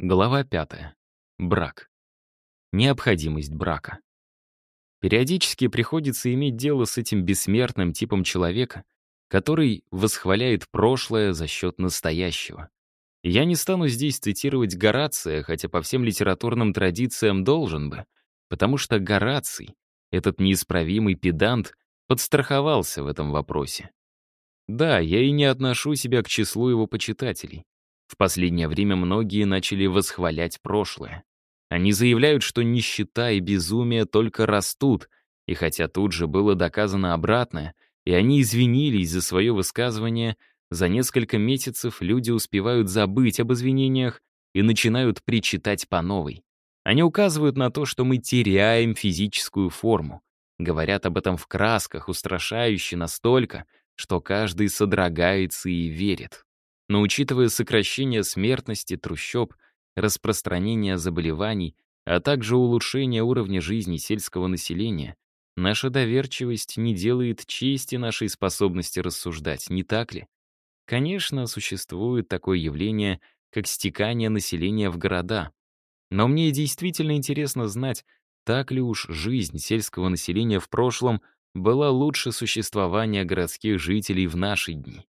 Глава 5. Брак. Необходимость брака. Периодически приходится иметь дело с этим бессмертным типом человека, который восхваляет прошлое за счет настоящего. Я не стану здесь цитировать Горация, хотя по всем литературным традициям должен бы, потому что Гораций, этот неисправимый педант, подстраховался в этом вопросе. Да, я и не отношу себя к числу его почитателей. В последнее время многие начали восхвалять прошлое. Они заявляют, что нищета и безумие только растут, и хотя тут же было доказано обратное, и они извинились за свое высказывание, за несколько месяцев люди успевают забыть об извинениях и начинают причитать по новой. Они указывают на то, что мы теряем физическую форму. Говорят об этом в красках, устрашающе настолько, что каждый содрогается и верит. Но учитывая сокращение смертности, трущоб, распространение заболеваний, а также улучшение уровня жизни сельского населения, наша доверчивость не делает чести нашей способности рассуждать, не так ли? Конечно, существует такое явление, как стекание населения в города. Но мне действительно интересно знать, так ли уж жизнь сельского населения в прошлом была лучше существования городских жителей в наши дни.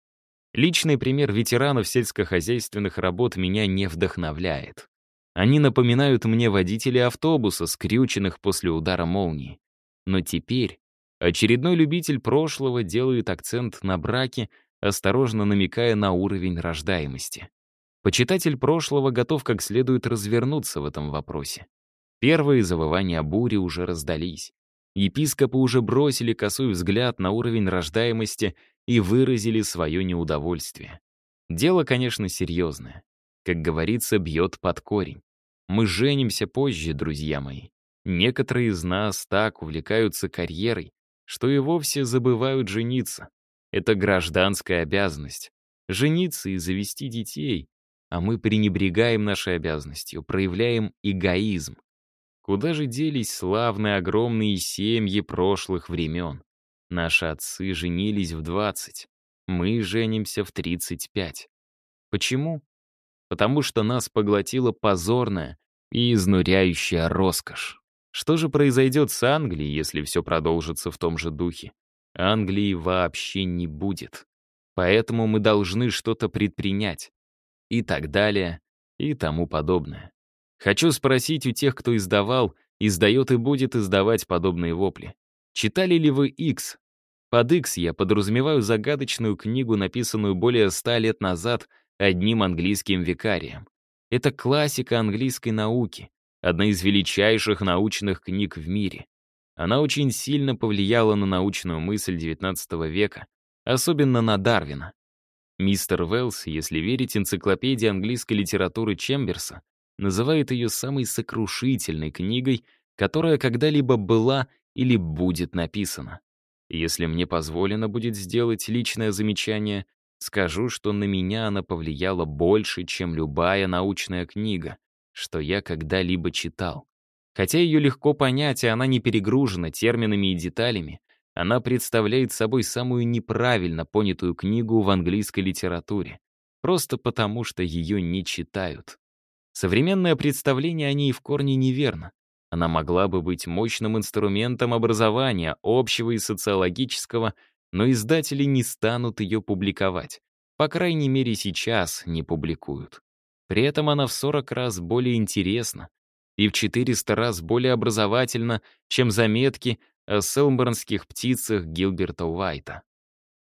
Личный пример ветеранов сельскохозяйственных работ меня не вдохновляет. Они напоминают мне водителей автобуса, скрюченных после удара молнии. Но теперь очередной любитель прошлого делает акцент на браке, осторожно намекая на уровень рождаемости. Почитатель прошлого готов как следует развернуться в этом вопросе. Первые завывания бури уже раздались. Епископы уже бросили косой взгляд на уровень рождаемости и выразили свое неудовольствие. Дело, конечно, серьезное. Как говорится, бьет под корень. Мы женимся позже, друзья мои. Некоторые из нас так увлекаются карьерой, что и вовсе забывают жениться. Это гражданская обязанность. Жениться и завести детей. А мы пренебрегаем нашей обязанностью, проявляем эгоизм. Куда же делись славные огромные семьи прошлых времен? Наши отцы женились в 20, мы женимся в 35. Почему? Потому что нас поглотила позорная и изнуряющая роскошь. Что же произойдет с Англией, если все продолжится в том же духе? Англии вообще не будет. Поэтому мы должны что-то предпринять. И так далее, и тому подобное. Хочу спросить у тех, кто издавал, издает и будет издавать подобные вопли. Читали ли вы X? Под X я подразумеваю загадочную книгу, написанную более ста лет назад одним английским викарием. Это классика английской науки, одна из величайших научных книг в мире. Она очень сильно повлияла на научную мысль XIX века, особенно на Дарвина. Мистер Уэллс, если верить энциклопедии английской литературы Чемберса, называет ее самой сокрушительной книгой, которая когда-либо была или будет написана. Если мне позволено будет сделать личное замечание, скажу, что на меня она повлияла больше, чем любая научная книга, что я когда-либо читал. Хотя ее легко понять, и она не перегружена терминами и деталями, она представляет собой самую неправильно понятую книгу в английской литературе, просто потому что ее не читают. Современное представление о ней в корне неверно. Она могла бы быть мощным инструментом образования, общего и социологического, но издатели не станут ее публиковать. По крайней мере, сейчас не публикуют. При этом она в 40 раз более интересна и в 400 раз более образовательна, чем заметки о селмборнских птицах Гилберта Уайта.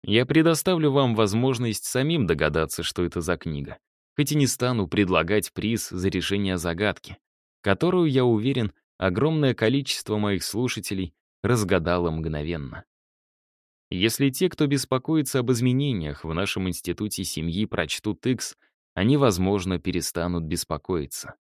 Я предоставлю вам возможность самим догадаться, что это за книга, хоть и не стану предлагать приз за решение загадки, которую, я уверен, огромное количество моих слушателей разгадало мгновенно. Если те, кто беспокоится об изменениях в нашем институте семьи, прочтут X, они, возможно, перестанут беспокоиться.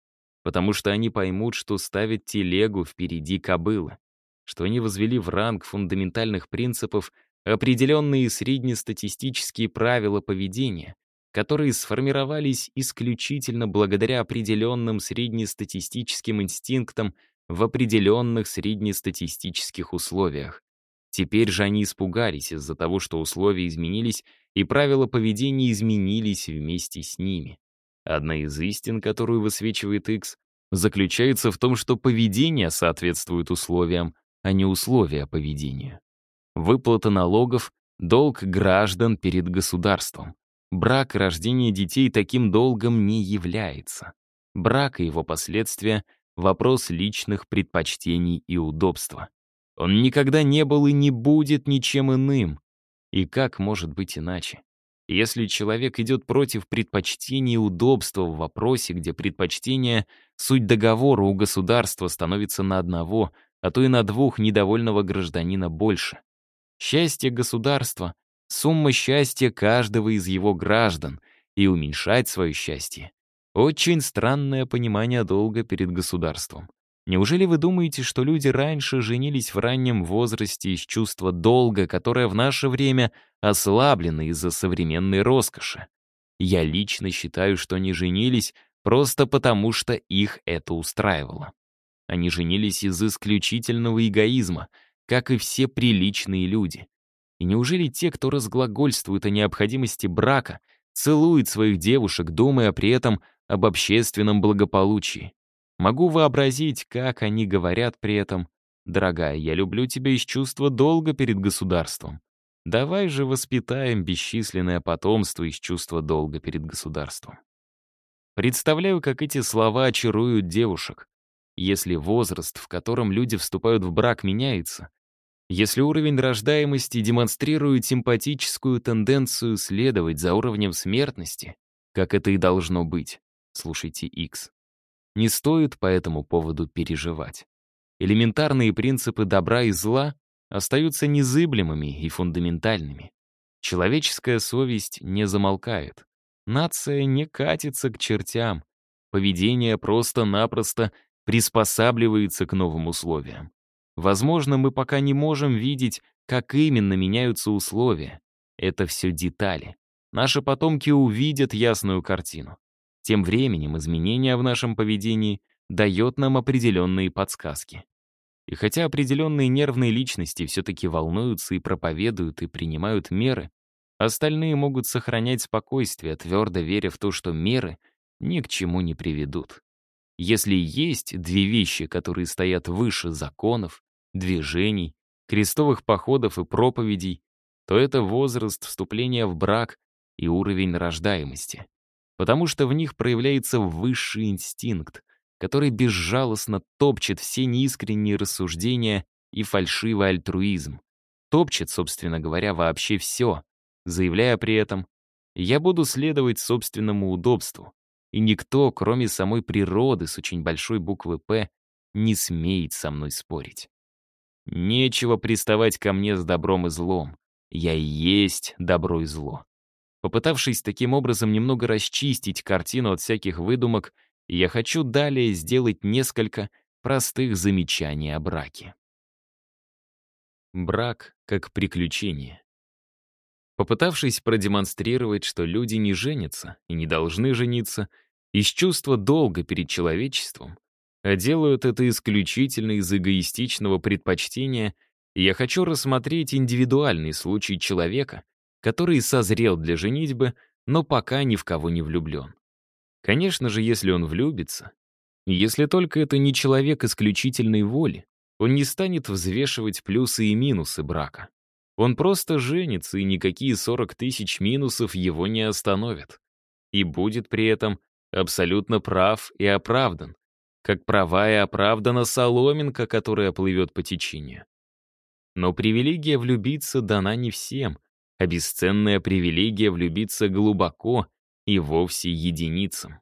Потому что они поймут, что ставят телегу впереди кобылы, что они возвели в ранг фундаментальных принципов определенные среднестатистические правила поведения, которые сформировались исключительно благодаря определенным среднестатистическим инстинктам в определенных среднестатистических условиях. Теперь же они испугались из-за того, что условия изменились, и правила поведения изменились вместе с ними. Одна из истин, которую высвечивает X, заключается в том, что поведение соответствует условиям, а не условия поведения. Выплата налогов — долг граждан перед государством. Брак и рождение детей таким долгом не является. Брак и его последствия — вопрос личных предпочтений и удобства. Он никогда не был и не будет ничем иным. И как может быть иначе? Если человек идет против предпочтений и удобства в вопросе, где предпочтение — суть договора у государства становится на одного, а то и на двух недовольного гражданина больше. Счастье государства — сумма счастья каждого из его граждан, и уменьшать свое счастье — очень странное понимание долга перед государством. Неужели вы думаете, что люди раньше женились в раннем возрасте из чувства долга, которое в наше время ослаблено из-за современной роскоши? Я лично считаю, что они женились просто потому, что их это устраивало. Они женились из исключительного эгоизма, как и все приличные люди. И неужели те, кто разглагольствует о необходимости брака, целуют своих девушек, думая при этом об общественном благополучии? Могу вообразить, как они говорят при этом «Дорогая, я люблю тебя из чувства долга перед государством». Давай же воспитаем бесчисленное потомство из чувства долга перед государством. Представляю, как эти слова очаруют девушек. Если возраст, в котором люди вступают в брак, меняется, если уровень рождаемости демонстрирует симпатическую тенденцию следовать за уровнем смертности, как это и должно быть, слушайте X, не стоит по этому поводу переживать. Элементарные принципы добра и зла остаются незыблемыми и фундаментальными. Человеческая совесть не замолкает. Нация не катится к чертям. Поведение просто-напросто приспосабливается к новым условиям. Возможно, мы пока не можем видеть, как именно меняются условия. Это все детали. Наши потомки увидят ясную картину. Тем временем изменения в нашем поведении дает нам определенные подсказки. И хотя определенные нервные личности все-таки волнуются и проповедуют и принимают меры, остальные могут сохранять спокойствие, твердо веря в то, что меры ни к чему не приведут. Если есть две вещи, которые стоят выше законов, движений, крестовых походов и проповедей, то это возраст вступления в брак и уровень рождаемости потому что в них проявляется высший инстинкт, который безжалостно топчет все неискренние рассуждения и фальшивый альтруизм. Топчет, собственно говоря, вообще все, заявляя при этом «я буду следовать собственному удобству», и никто, кроме самой природы с очень большой буквы «П», не смеет со мной спорить. Нечего приставать ко мне с добром и злом. Я и есть добро и зло. Попытавшись таким образом немного расчистить картину от всяких выдумок, я хочу далее сделать несколько простых замечаний о браке. Брак как приключение. Попытавшись продемонстрировать, что люди не женятся и не должны жениться, из чувства долга перед человечеством, а делают это исключительно из эгоистичного предпочтения, я хочу рассмотреть индивидуальный случай человека, который созрел для женитьбы, но пока ни в кого не влюблен. Конечно же, если он влюбится, если только это не человек исключительной воли, он не станет взвешивать плюсы и минусы брака. Он просто женится, и никакие 40 тысяч минусов его не остановят. И будет при этом абсолютно прав и оправдан, как права и оправдана соломинка, которая плывет по течению. Но привилегия влюбиться дана не всем, а бесценная привилегия влюбиться глубоко и вовсе единицам.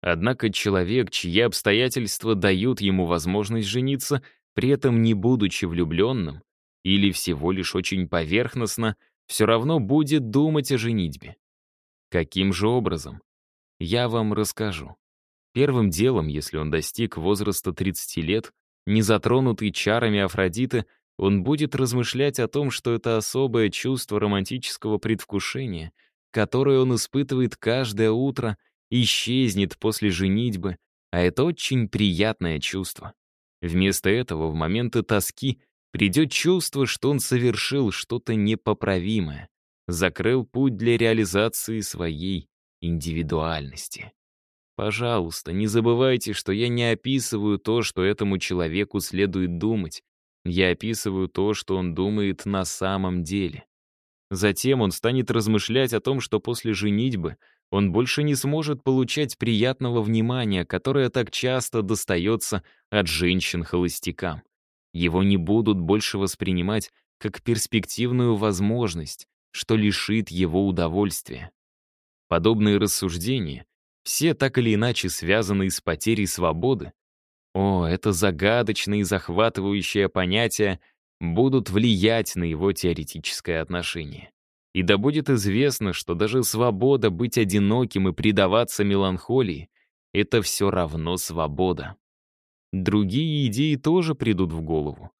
Однако человек, чьи обстоятельства дают ему возможность жениться, при этом не будучи влюбленным, или всего лишь очень поверхностно, все равно будет думать о женитьбе. Каким же образом? Я вам расскажу. Первым делом, если он достиг возраста 30 лет, не затронутый чарами Афродиты, он будет размышлять о том, что это особое чувство романтического предвкушения, которое он испытывает каждое утро, исчезнет после женитьбы, а это очень приятное чувство. Вместо этого в моменты тоски придет чувство, что он совершил что-то непоправимое, закрыл путь для реализации своей индивидуальности. Пожалуйста, не забывайте, что я не описываю то, что этому человеку следует думать. Я описываю то, что он думает на самом деле. Затем он станет размышлять о том, что после женитьбы он больше не сможет получать приятного внимания, которое так часто достается от женщин-холостякам. Его не будут больше воспринимать как перспективную возможность, что лишит его удовольствия. Подобные рассуждения, все так или иначе связанные с потерей свободы, о, это загадочное и захватывающее понятие будут влиять на его теоретическое отношение. И да будет известно, что даже свобода быть одиноким и предаваться меланхолии — это все равно свобода. Другие идеи тоже придут в голову.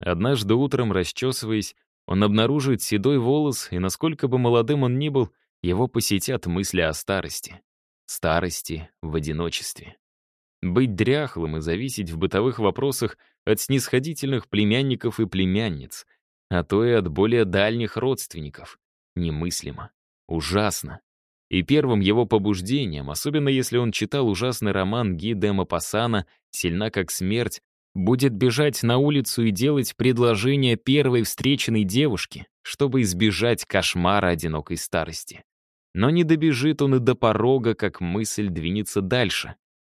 Однажды утром, расчесываясь, он обнаружит седой волос, и насколько бы молодым он ни был, его посетят мысли о старости. Старости в одиночестве. Быть дряхлым и зависеть в бытовых вопросах от снисходительных племянников и племянниц, а то и от более дальних родственников. Немыслимо. Ужасно. И первым его побуждением, особенно если он читал ужасный роман Ги де Мапассана «Сильна как смерть», будет бежать на улицу и делать предложение первой встреченной девушке, чтобы избежать кошмара одинокой старости. Но не добежит он и до порога, как мысль двинется дальше.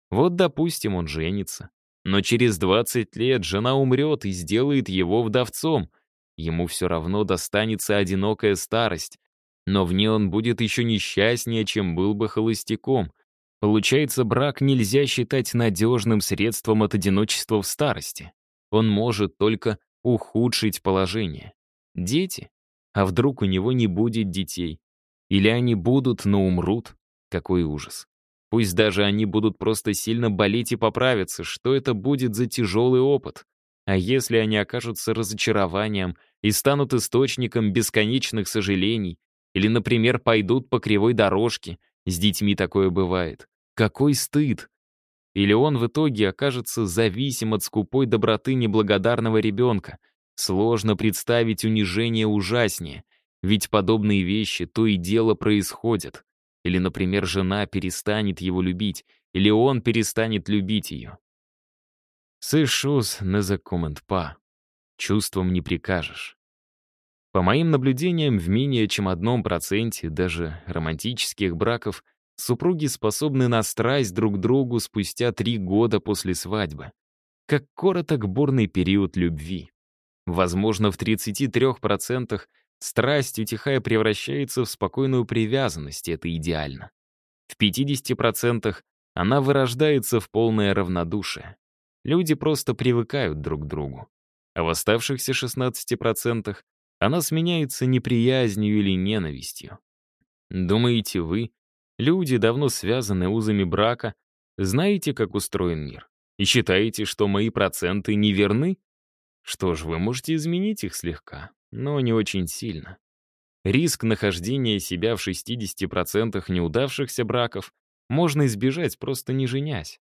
Вот, допустим, он женится. Но через 20 лет жена умрет и сделает его вдовцом. Ему все равно достанется одинокая старость, но в ней он будет еще несчастнее, чем был бы холостяком. Получается, брак нельзя считать надежным средством от одиночества в старости. Он может только ухудшить положение. Дети? А вдруг у него не будет детей? Или они будут, но умрут? Какой ужас. Пусть даже они будут просто сильно болеть и поправиться, что это будет за тяжелый опыт? А если они окажутся разочарованием и станут источником бесконечных сожалений, или, например, пойдут по кривой дорожке. С детьми такое бывает. Какой стыд! Или он в итоге окажется зависим от скупой доброты неблагодарного ребенка. Сложно представить унижение ужаснее, ведь подобные вещи то и дело происходят. Или, например, жена перестанет его любить, или он перестанет любить ее. Сышус не закомент па. Чувством не прикажешь. По моим наблюдениям, в менее чем одном проценте даже романтических браков супруги способны на страсть друг другу спустя три года после свадьбы. Как короток бурный период любви. Возможно, в 33% страсть, утихая, превращается в спокойную привязанность, это идеально. В 50% она вырождается в полное равнодушие. Люди просто привыкают друг к другу. А в оставшихся 16% она сменяется неприязнью или ненавистью. Думаете вы, люди, давно связаны узами брака, знаете, как устроен мир, и считаете, что мои проценты неверны? Что ж, вы можете изменить их слегка, но не очень сильно. Риск нахождения себя в 60% неудавшихся браков можно избежать, просто не женясь.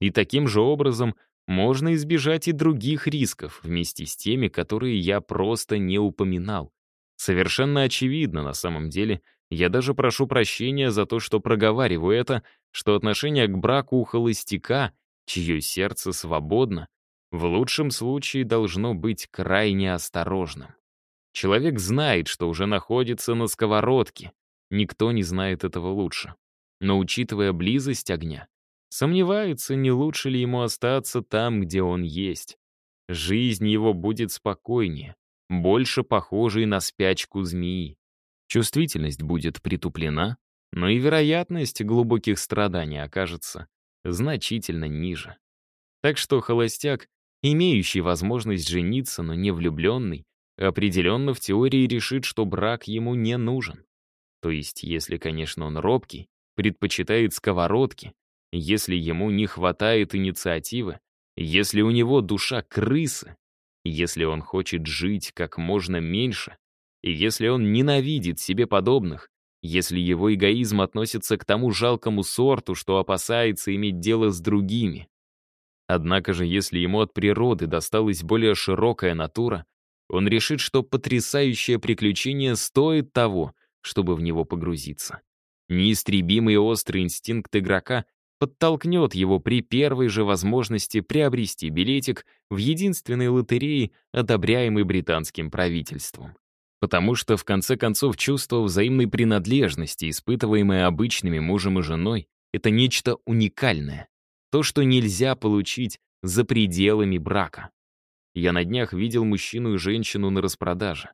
И таким же образом можно избежать и других рисков вместе с теми, которые я просто не упоминал. Совершенно очевидно, на самом деле, я даже прошу прощения за то, что проговариваю это, что отношение к браку у холостяка, чье сердце свободно, в лучшем случае должно быть крайне осторожным. Человек знает, что уже находится на сковородке. Никто не знает этого лучше. Но учитывая близость огня, Сомневается, не лучше ли ему остаться там, где он есть. Жизнь его будет спокойнее, больше похожей на спячку змеи. Чувствительность будет притуплена, но и вероятность глубоких страданий окажется значительно ниже. Так что холостяк, имеющий возможность жениться, но не влюбленный, определенно в теории решит, что брак ему не нужен. То есть, если, конечно, он робкий, предпочитает сковородки, если ему не хватает инициативы, если у него душа крысы, если он хочет жить как можно меньше, и если он ненавидит себе подобных, если его эгоизм относится к тому жалкому сорту, что опасается иметь дело с другими. Однако же, если ему от природы досталась более широкая натура, он решит, что потрясающее приключение стоит того, чтобы в него погрузиться. Неистребимый острый инстинкт игрока подтолкнет его при первой же возможности приобрести билетик в единственной лотерее, одобряемой британским правительством. Потому что, в конце концов, чувство взаимной принадлежности, испытываемое обычными мужем и женой, это нечто уникальное. То, что нельзя получить за пределами брака. Я на днях видел мужчину и женщину на распродаже.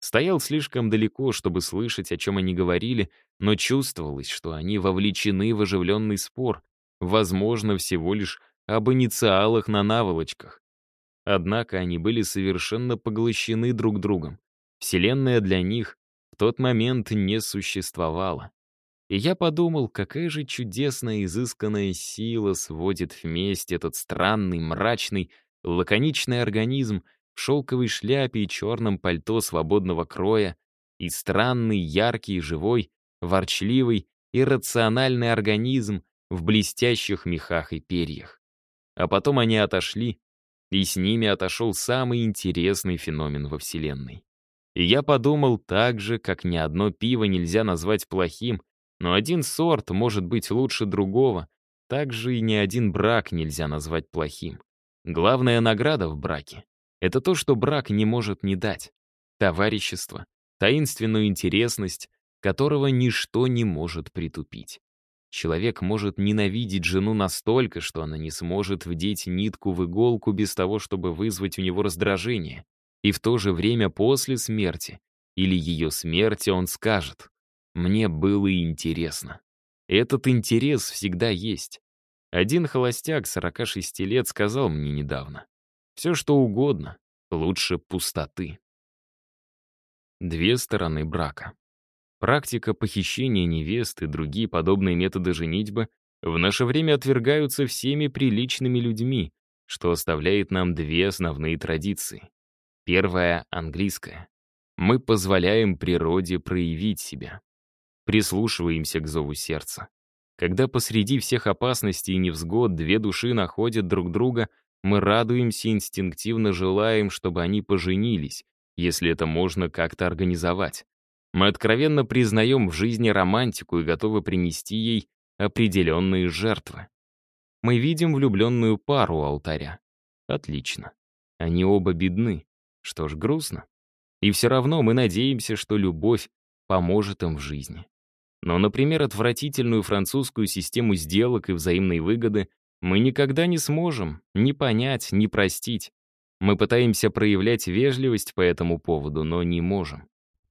Стоял слишком далеко, чтобы слышать, о чем они говорили, но чувствовалось, что они вовлечены в оживленный спор, возможно, всего лишь об инициалах на наволочках. Однако они были совершенно поглощены друг другом. Вселенная для них в тот момент не существовала. И я подумал, какая же чудесная изысканная сила сводит вместе этот странный, мрачный, лаконичный организм в шелковой шляпе и черном пальто свободного кроя и странный, яркий, живой, ворчливый, иррациональный организм в блестящих мехах и перьях. А потом они отошли, и с ними отошел самый интересный феномен во Вселенной. И я подумал так же, как ни одно пиво нельзя назвать плохим, но один сорт может быть лучше другого, так же и ни один брак нельзя назвать плохим. Главная награда в браке — это то, что брак не может не дать. Товарищество, таинственную интересность, которого ничто не может притупить. Человек может ненавидеть жену настолько, что она не сможет вдеть нитку в иголку без того, чтобы вызвать у него раздражение. И в то же время после смерти или ее смерти он скажет «Мне было интересно». Этот интерес всегда есть. Один холостяк 46 лет сказал мне недавно «Все что угодно, лучше пустоты». Две стороны брака. Практика похищения невест и другие подобные методы женитьбы в наше время отвергаются всеми приличными людьми, что оставляет нам две основные традиции. Первая — английская. Мы позволяем природе проявить себя. Прислушиваемся к зову сердца. Когда посреди всех опасностей и невзгод две души находят друг друга, мы радуемся и инстинктивно желаем, чтобы они поженились, если это можно как-то организовать. Мы откровенно признаем в жизни романтику и готовы принести ей определенные жертвы. Мы видим влюбленную пару у алтаря. Отлично. Они оба бедны. Что ж, грустно. И все равно мы надеемся, что любовь поможет им в жизни. Но, например, отвратительную французскую систему сделок и взаимной выгоды мы никогда не сможем ни понять, ни простить. Мы пытаемся проявлять вежливость по этому поводу, но не можем.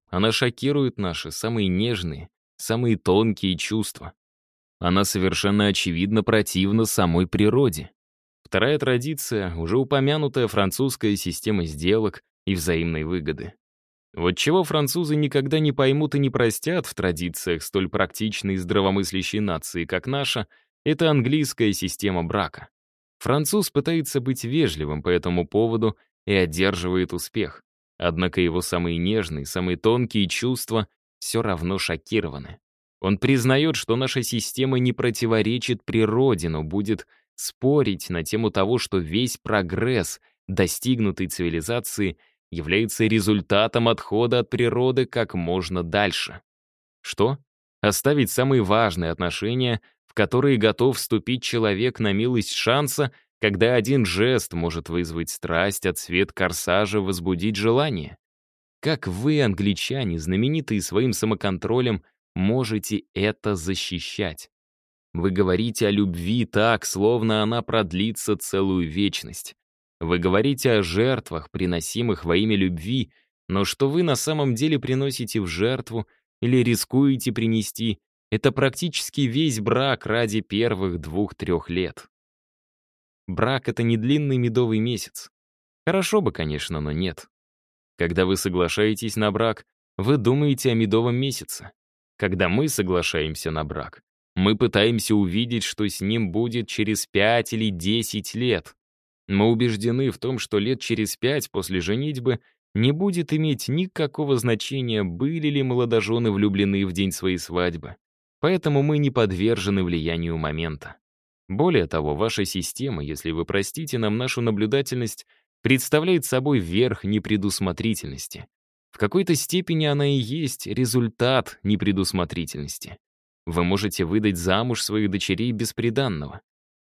Она шокирует наши самые нежные, самые тонкие чувства. Она совершенно очевидно противна самой природе. Вторая традиция — уже упомянутая французская система сделок и взаимной выгоды. Вот чего французы никогда не поймут и не простят в традициях столь практичной и здравомыслящей нации, как наша, это английская система брака. Француз пытается быть вежливым по этому поводу и одерживает успех. Однако его самые нежные, самые тонкие чувства все равно шокированы. Он признает, что наша система не противоречит природе, но будет спорить на тему того, что весь прогресс достигнутой цивилизации является результатом отхода от природы как можно дальше. Что? Оставить самые важные отношения, в которые готов вступить человек на милость шанса, когда один жест может вызвать страсть, а цвет корсажа возбудить желание? Как вы, англичане, знаменитые своим самоконтролем, можете это защищать? Вы говорите о любви так, словно она продлится целую вечность. Вы говорите о жертвах, приносимых во имя любви, но что вы на самом деле приносите в жертву или рискуете принести, это практически весь брак ради первых двух-трех лет. Брак — это не длинный медовый месяц. Хорошо бы, конечно, но нет. Когда вы соглашаетесь на брак, вы думаете о медовом месяце. Когда мы соглашаемся на брак, мы пытаемся увидеть, что с ним будет через 5 или 10 лет. Мы убеждены в том, что лет через пять после женитьбы не будет иметь никакого значения, были ли молодожены влюблены в день своей свадьбы. Поэтому мы не подвержены влиянию момента. Более того, ваша система, если вы простите нам нашу наблюдательность, представляет собой верх непредусмотрительности. В какой-то степени она и есть результат непредусмотрительности. Вы можете выдать замуж своих дочерей без приданного.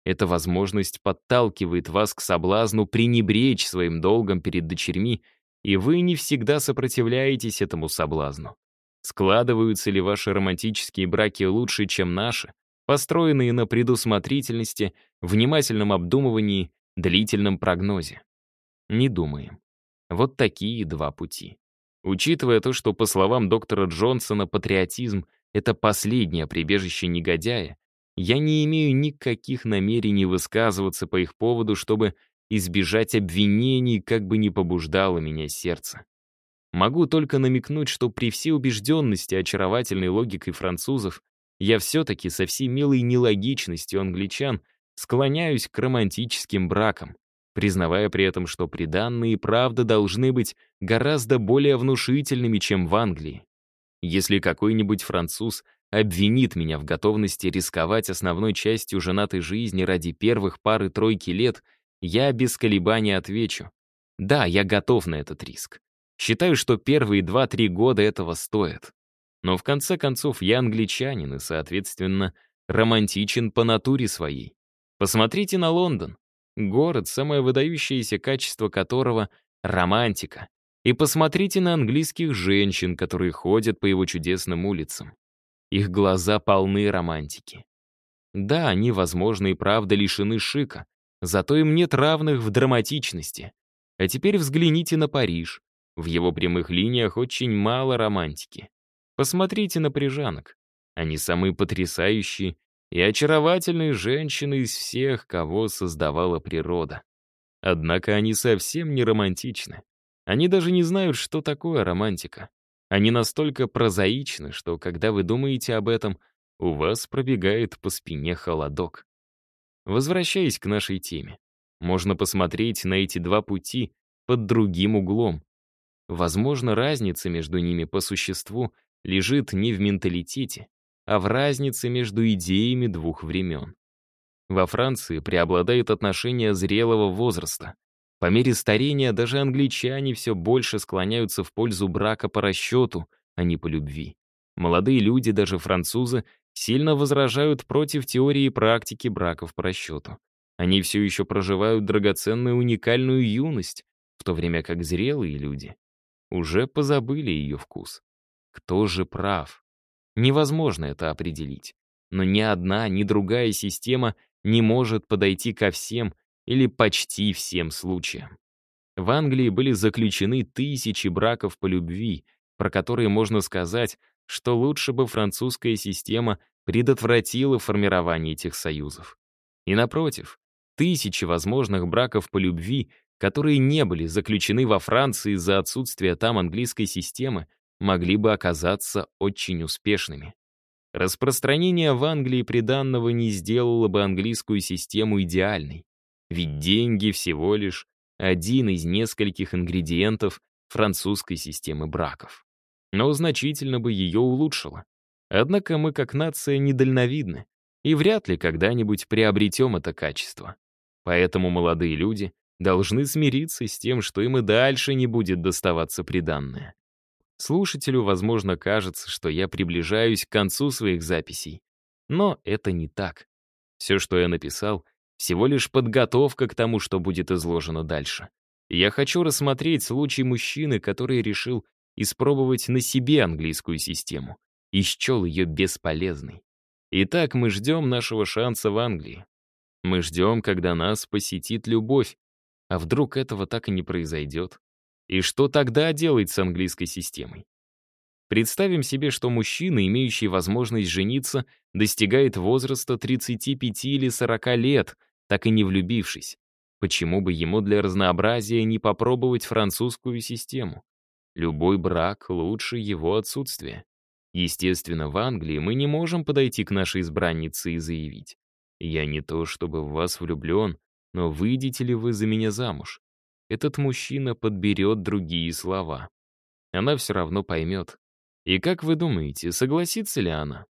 Эта возможность подталкивает вас к соблазну пренебречь своим долгом перед дочерьми, и вы не всегда сопротивляетесь этому соблазну. Складываются ли ваши романтические браки лучше, чем наши, построенные на предусмотрительности, внимательном обдумывании, длительном прогнозе? Не думаем. Вот такие два пути. Учитывая то, что, по словам доктора Джонсона, патриотизм — это последнее прибежище негодяя, я не имею никаких намерений высказываться по их поводу, чтобы избежать обвинений, как бы ни побуждало меня сердце. Могу только намекнуть, что при всей убежденности очаровательной логикой французов я все-таки со всей милой нелогичностью англичан склоняюсь к романтическим бракам, признавая при этом, что приданные правда должны быть гораздо более внушительными, чем в Англии. Если какой-нибудь француз обвинит меня в готовности рисковать основной частью женатой жизни ради первых пары-тройки лет, я без колебаний отвечу. Да, я готов на этот риск. Считаю, что первые 2-3 года этого стоят. Но в конце концов я англичанин и, соответственно, романтичен по натуре своей. Посмотрите на Лондон. Город, самое выдающееся качество которого — романтика. И посмотрите на английских женщин, которые ходят по его чудесным улицам. Их глаза полны романтики. Да, они, возможно, и правда лишены шика, зато им нет равных в драматичности. А теперь взгляните на Париж. В его прямых линиях очень мало романтики. Посмотрите на прижанок. Они самые потрясающие и очаровательные женщины из всех, кого создавала природа. Однако они совсем не романтичны. Они даже не знают, что такое романтика. Они настолько прозаичны, что когда вы думаете об этом, у вас пробегает по спине холодок. Возвращаясь к нашей теме, можно посмотреть на эти два пути под другим углом. Возможно, разница между ними по существу лежит не в менталитете, а в разнице между идеями двух времен. Во Франции преобладает отношение зрелого возраста. По мере старения даже англичане все больше склоняются в пользу брака по расчету, а не по любви. Молодые люди, даже французы, сильно возражают против теории и практики браков по расчету. Они все еще проживают драгоценную уникальную юность, в то время как зрелые люди уже позабыли ее вкус. Кто же прав? Невозможно это определить. Но ни одна, ни другая система не может подойти ко всем или почти всем случаям. В Англии были заключены тысячи браков по любви, про которые можно сказать, что лучше бы французская система предотвратила формирование этих союзов. И напротив, тысячи возможных браков по любви, которые не были заключены во Франции из-за отсутствия там английской системы, могли бы оказаться очень успешными. Распространение в Англии приданного не сделало бы английскую систему идеальной. Ведь деньги всего лишь один из нескольких ингредиентов французской системы браков. Но значительно бы ее улучшило. Однако мы как нация недальновидны и вряд ли когда-нибудь приобретем это качество. Поэтому молодые люди должны смириться с тем, что им и дальше не будет доставаться приданное. Слушателю, возможно, кажется, что я приближаюсь к концу своих записей. Но это не так. Все, что я написал, всего лишь подготовка к тому, что будет изложено дальше. Я хочу рассмотреть случай мужчины, который решил испробовать на себе английскую систему и счел ее бесполезной. Итак, мы ждем нашего шанса в Англии. Мы ждем, когда нас посетит любовь. А вдруг этого так и не произойдет? И что тогда делать с английской системой? Представим себе, что мужчина, имеющий возможность жениться, достигает возраста 35 или 40 лет, так и не влюбившись. Почему бы ему для разнообразия не попробовать французскую систему? Любой брак лучше его отсутствия. Естественно, в Англии мы не можем подойти к нашей избраннице и заявить. «Я не то чтобы в вас влюблен, но выйдете ли вы за меня замуж?» этот мужчина подберет другие слова. Она все равно поймет. И как вы думаете, согласится ли она?